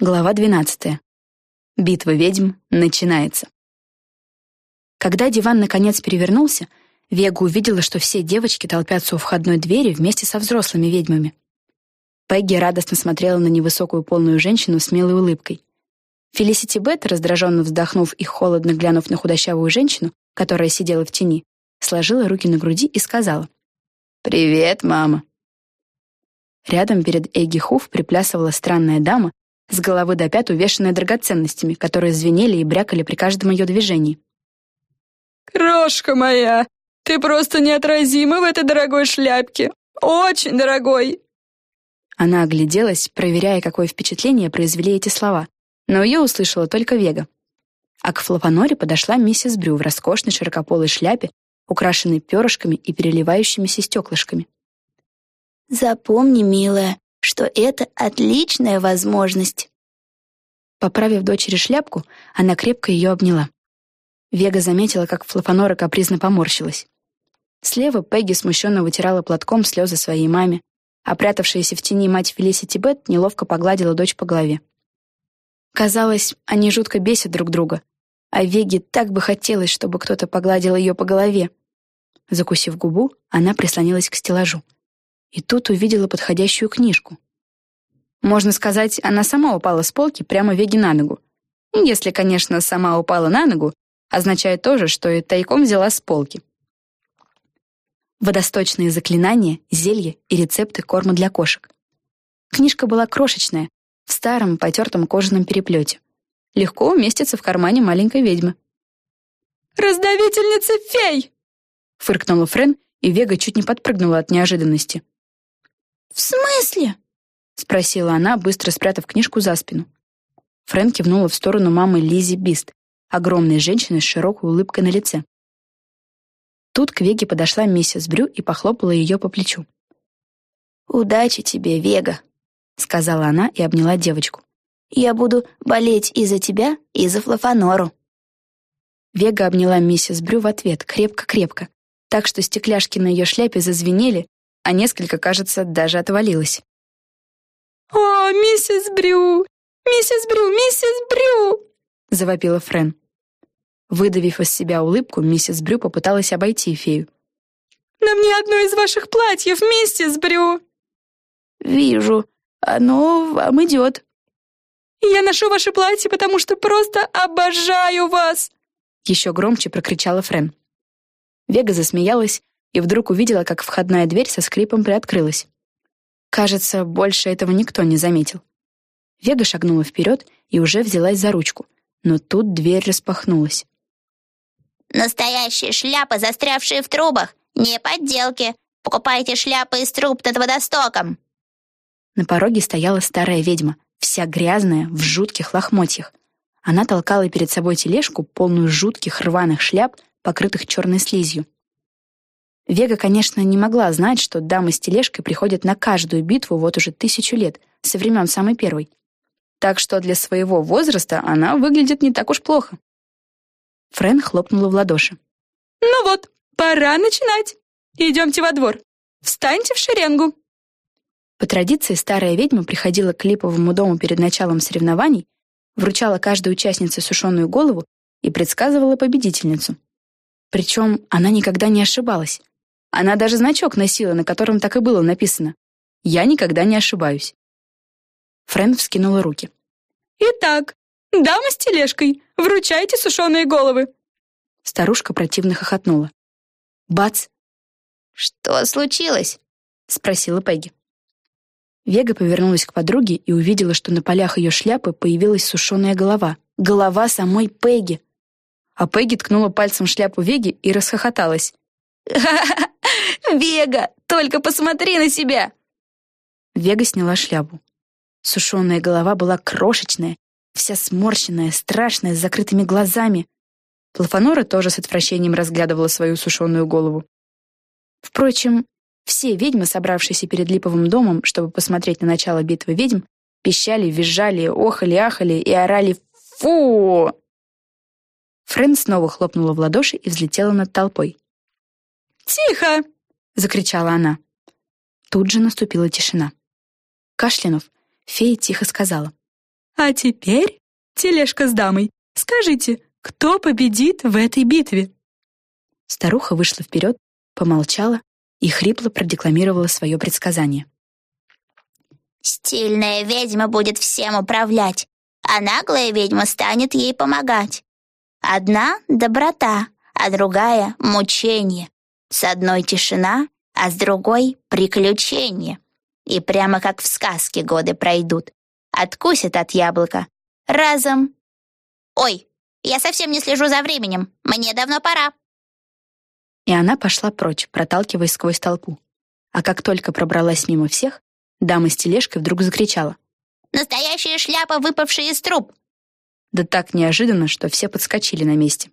Глава 12. Битва ведьм начинается. Когда диван наконец перевернулся, Вега увидела, что все девочки толпятся у входной двери вместе со взрослыми ведьмами. Пегги радостно смотрела на невысокую полную женщину с милой улыбкой. Фелисити Бет, раздраженно вздохнув и холодно глянув на худощавую женщину, которая сидела в тени, сложила руки на груди и сказала «Привет, мама». Рядом перед Эгги Хуф приплясывала странная дама с головы до пят увешанная драгоценностями, которые звенели и брякали при каждом ее движении. «Крошка моя, ты просто неотразима в этой дорогой шляпке! Очень дорогой!» Она огляделась, проверяя, какое впечатление произвели эти слова, но ее услышала только Вега. А к Флопаноре подошла миссис Брю в роскошной широкополой шляпе, украшенной перышками и переливающимися стеклышками. «Запомни, милая, что это отличная возможность». Поправив дочери шляпку, она крепко ее обняла. Вега заметила, как Флофанора капризно поморщилась. Слева Пегги смущенно вытирала платком слезы своей маме, а прятавшаяся в тени мать Фелисити Бет неловко погладила дочь по голове. Казалось, они жутко бесят друг друга, а Веге так бы хотелось, чтобы кто-то погладил ее по голове. Закусив губу, она прислонилась к стеллажу и тут увидела подходящую книжку. Можно сказать, она сама упала с полки прямо Веге на ногу. Если, конечно, сама упала на ногу, означает тоже, что и тайком взяла с полки. Водосточные заклинания, зелья и рецепты корма для кошек. Книжка была крошечная, в старом потертом кожаном переплете. Легко уместится в кармане маленькой ведьмы. «Раздавительница фей!» — фыркнула Френ, и Вега чуть не подпрыгнула от неожиданности. «В смысле?» — спросила она, быстро спрятав книжку за спину. Фрэн кивнула в сторону мамы Лизи Бист, огромной женщины с широкой улыбкой на лице. Тут к Веге подошла миссис Брю и похлопала ее по плечу. «Удачи тебе, Вега», — сказала она и обняла девочку. «Я буду болеть и за тебя, и за Флафанору». Вега обняла миссис Брю в ответ, крепко-крепко, так что стекляшки на ее шляпе зазвенели, а несколько, кажется, даже отвалилось. «О, миссис Брю! Миссис Брю! Миссис Брю!» — завопила Френ. Выдавив из себя улыбку, миссис Брю попыталась обойти фею. «На мне одно из ваших платьев, миссис Брю!» «Вижу, оно вам идет». «Я ношу ваше платье, потому что просто обожаю вас!» Еще громче прокричала Френ. Вега засмеялась, и вдруг увидела, как входная дверь со скрипом приоткрылась. Кажется, больше этого никто не заметил. Вега шагнула вперед и уже взялась за ручку, но тут дверь распахнулась. «Настоящие шляпы, застрявшие в трубах, не подделки. Покупайте шляпы из труб над водостоком». На пороге стояла старая ведьма, вся грязная, в жутких лохмотьях. Она толкала перед собой тележку, полную жутких рваных шляп, покрытых черной слизью. Вега, конечно, не могла знать, что дамы с тележкой приходят на каждую битву вот уже тысячу лет, со времен самой первой. Так что для своего возраста она выглядит не так уж плохо. Френ хлопнула в ладоши. «Ну вот, пора начинать. Идемте во двор. Встаньте в шеренгу». По традиции старая ведьма приходила к липовому дому перед началом соревнований, вручала каждой участнице сушеную голову и предсказывала победительницу. Причем она никогда не ошибалась. Она даже значок носила, на котором так и было написано. «Я никогда не ошибаюсь». Френ вскинула руки. «Итак, дама с тележкой, вручайте сушеные головы!» Старушка противно хохотнула. Бац! «Что случилось?» — спросила Пегги. Вега повернулась к подруге и увидела, что на полях ее шляпы появилась сушеная голова. Голова самой Пегги. А Пегги ткнула пальцем шляпу Веги и расхохоталась. «Ха-ха-ха! Вега, только посмотри на себя!» Вега сняла шляпу. Сушеная голова была крошечная, вся сморщенная, страшная, с закрытыми глазами. Плафонора тоже с отвращением разглядывала свою сушеную голову. Впрочем, все ведьмы, собравшиеся перед Липовым домом, чтобы посмотреть на начало битвы ведьм, пищали, визжали, охали, ахали и орали «Фу!». Френ снова хлопнула в ладоши и взлетела над толпой. «Тихо!» — закричала она. Тут же наступила тишина. Кашлянув, фея тихо сказала. А теперь, тележка с дамой, скажите, кто победит в этой битве?» Старуха вышла вперед, помолчала и хрипло продекламировала свое предсказание. «Стильная ведьма будет всем управлять, а наглая ведьма станет ей помогать. Одна — доброта, а другая — мучение. С одной тишина, а с другой — приключение. И прямо как в сказке годы пройдут. Откусит от яблока. Разом. Ой, я совсем не слежу за временем. Мне давно пора. И она пошла прочь, проталкиваясь сквозь толпу. А как только пробралась мимо всех, дама с тележкой вдруг закричала. «Настоящая шляпа, выпавшая из труб!» Да так неожиданно, что все подскочили на месте.